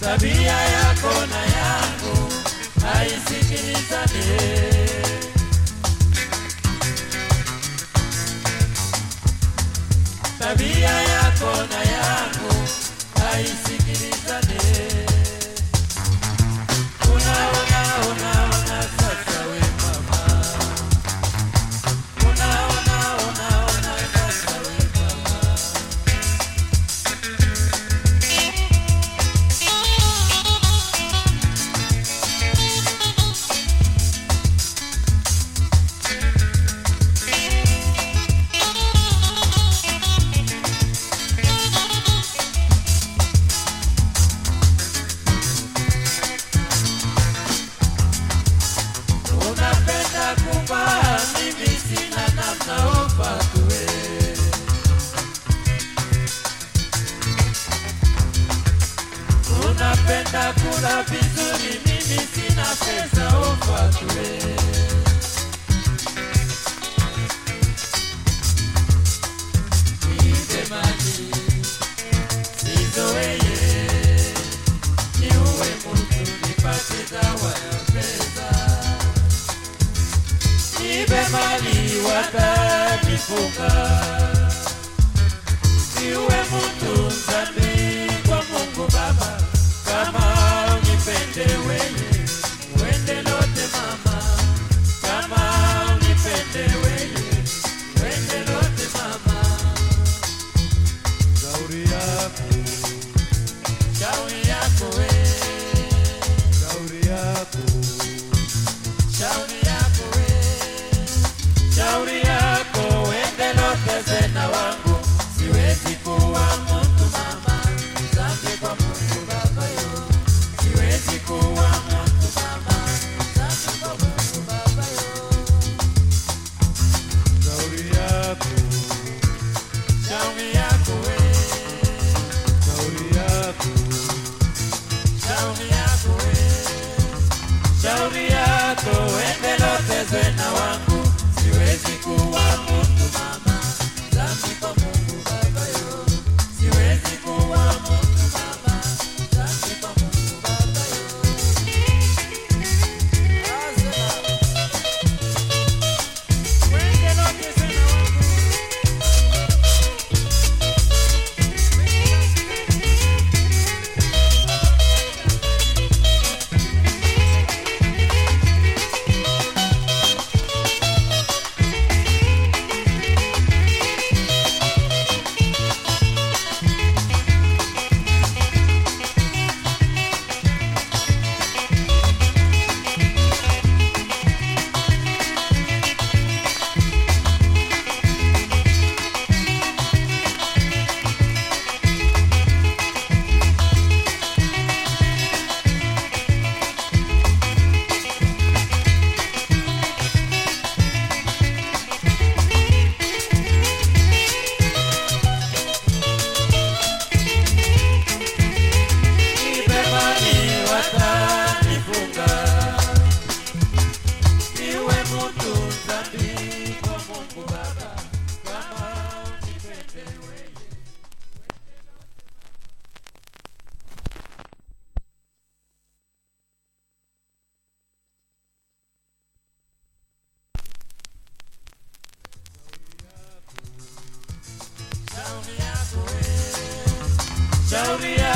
tabia yako na yangu haisikilizane. kaka lifoka Saudi Arabia.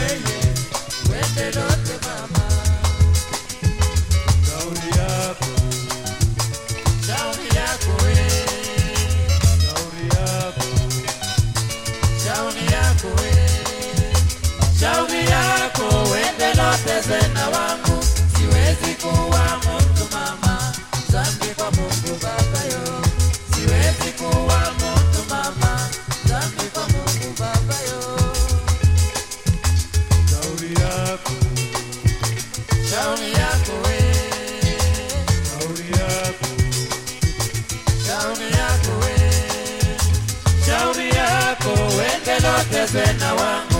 sena wangu